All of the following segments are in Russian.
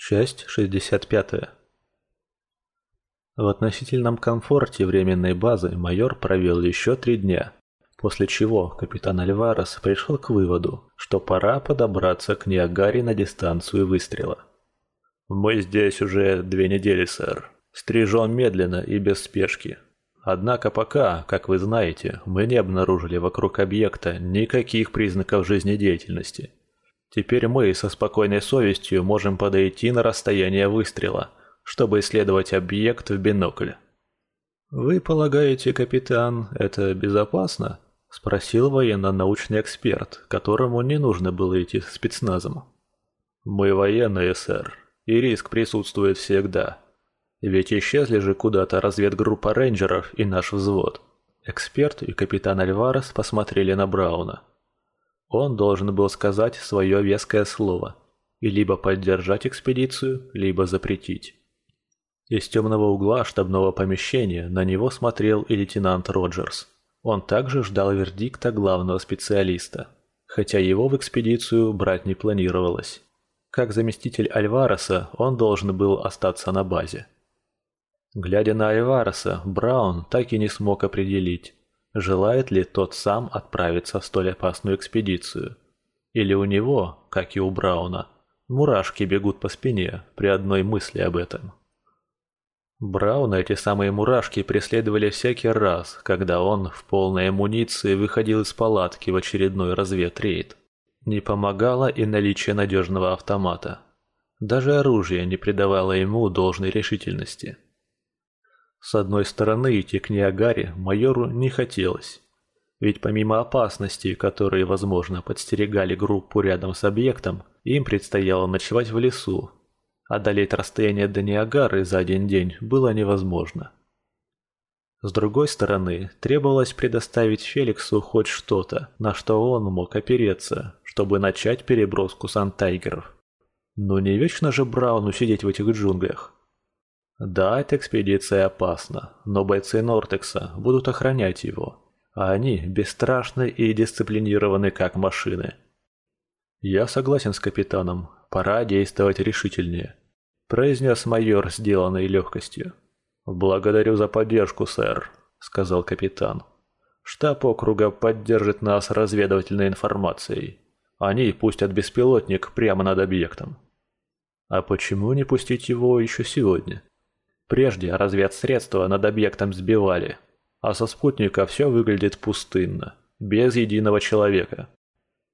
Часть 65. В относительном комфорте временной базы майор провел еще три дня, после чего капитан Альварес пришел к выводу, что пора подобраться к Ниагаре на дистанцию выстрела. «Мы здесь уже две недели, сэр. Стрижем медленно и без спешки. Однако пока, как вы знаете, мы не обнаружили вокруг объекта никаких признаков жизнедеятельности». Теперь мы со спокойной совестью можем подойти на расстояние выстрела, чтобы исследовать объект в бинокль. «Вы полагаете, капитан, это безопасно?» – спросил военно-научный эксперт, которому не нужно было идти с спецназом. «Мы военные, сэр, и риск присутствует всегда. Ведь исчезли же куда-то разведгруппа рейнджеров и наш взвод». Эксперт и капитан Альварес посмотрели на Брауна. Он должен был сказать свое веское слово и либо поддержать экспедицию, либо запретить. Из темного угла штабного помещения на него смотрел и лейтенант Роджерс. Он также ждал вердикта главного специалиста, хотя его в экспедицию брать не планировалось. Как заместитель Альвареса он должен был остаться на базе. Глядя на Альвареса, Браун так и не смог определить, желает ли тот сам отправиться в столь опасную экспедицию. Или у него, как и у Брауна, мурашки бегут по спине при одной мысли об этом. Брауна эти самые мурашки преследовали всякий раз, когда он в полной амуниции выходил из палатки в очередной разведрейд. Не помогало и наличие надежного автомата. Даже оружие не придавало ему должной решительности. С одной стороны, идти к Ниагаре майору не хотелось. Ведь помимо опасностей, которые, возможно, подстерегали группу рядом с объектом, им предстояло ночевать в лесу. Одолеть расстояние до Ниагары за один день было невозможно. С другой стороны, требовалось предоставить Феликсу хоть что-то, на что он мог опереться, чтобы начать переброску сантайгеров. Но не вечно же Брауну сидеть в этих джунглях. Да, эта экспедиция опасна, но бойцы Нортекса будут охранять его, а они бесстрашны и дисциплинированы как машины. Я согласен с капитаном, пора действовать решительнее, произнес майор, сделанной легкостью. Благодарю за поддержку, сэр, сказал капитан. Штаб округа поддержит нас разведывательной информацией. Они пустят беспилотник прямо над объектом. А почему не пустить его еще сегодня? Прежде разведсредства над объектом сбивали, а со спутника все выглядит пустынно, без единого человека.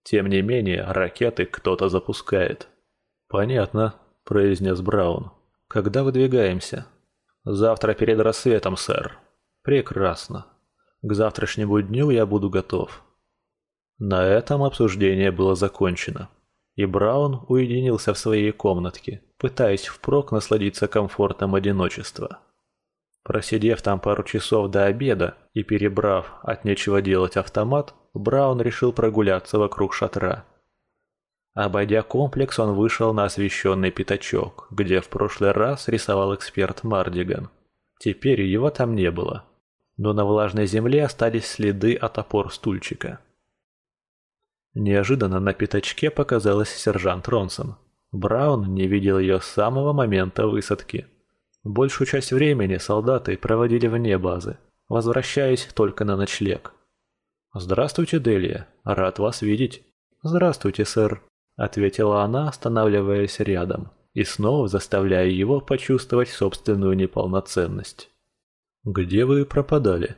Тем не менее, ракеты кто-то запускает. «Понятно», – произнес Браун. «Когда выдвигаемся?» «Завтра перед рассветом, сэр». «Прекрасно. К завтрашнему дню я буду готов». На этом обсуждение было закончено и Браун уединился в своей комнатке, пытаясь впрок насладиться комфортом одиночества. Просидев там пару часов до обеда и перебрав от нечего делать автомат, Браун решил прогуляться вокруг шатра. Обойдя комплекс, он вышел на освещенный пятачок, где в прошлый раз рисовал эксперт Мардиган. Теперь его там не было, но на влажной земле остались следы от опор стульчика. Неожиданно на пятачке показалась сержант Ронсон. Браун не видел ее с самого момента высадки. Большую часть времени солдаты проводили вне базы, возвращаясь только на ночлег. «Здравствуйте, Делия. Рад вас видеть». «Здравствуйте, сэр», — ответила она, останавливаясь рядом и снова заставляя его почувствовать собственную неполноценность. «Где вы пропадали?»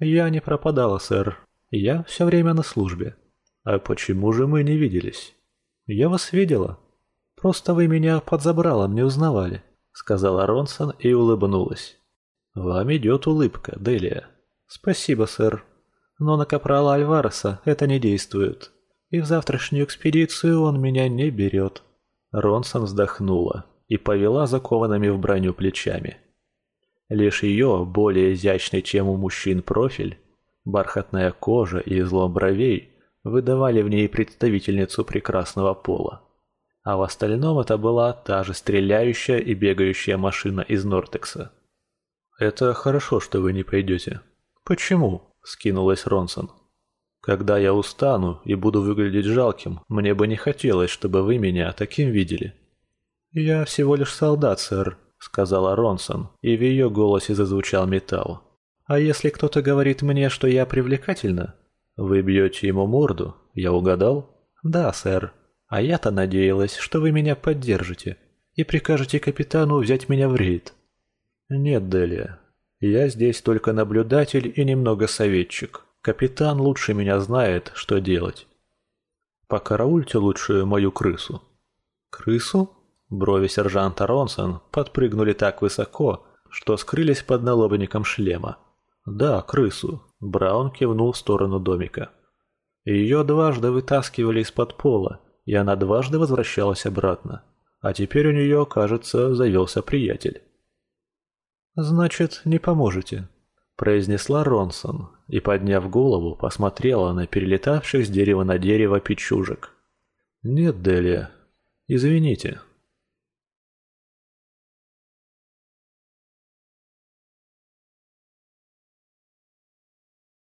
«Я не пропадала, сэр. Я все время на службе». «А почему же мы не виделись?» «Я вас видела. Просто вы меня под забралом не узнавали», — сказала Ронсон и улыбнулась. «Вам идет улыбка, Делия». «Спасибо, сэр. Но на капрала Альвареса это не действует. И в завтрашнюю экспедицию он меня не берет». Ронсон вздохнула и повела закованными в броню плечами. Лишь ее, более изящный, чем у мужчин профиль, бархатная кожа и излом бровей — выдавали в ней представительницу прекрасного пола. А в остальном это была та же стреляющая и бегающая машина из Нортекса. «Это хорошо, что вы не пойдете». «Почему?» – скинулась Ронсон. «Когда я устану и буду выглядеть жалким, мне бы не хотелось, чтобы вы меня таким видели». «Я всего лишь солдат, сэр», — сказала Ронсон, и в ее голосе зазвучал металл. «А если кто-то говорит мне, что я привлекательна, вы бьете ему морду, я угадал?» «Да, сэр. А я-то надеялась, что вы меня поддержите и прикажете капитану взять меня в рейд». «Нет, Делия. Я здесь только наблюдатель и немного советчик. Капитан лучше меня знает, что делать. Покараульте лучше мою крысу». «Крысу?» Брови сержанта Ронсон подпрыгнули так высоко, что скрылись под налобником шлема. «Да, крысу», — Браун кивнул в сторону домика. Ее дважды вытаскивали из-под пола, и она дважды возвращалась обратно. А теперь у нее, кажется, завелся приятель. «Значит, не поможете», — произнесла Ронсон и, подняв голову, посмотрела на перелетавших с дерева на дерево печужек. «Нет, Делия, извините,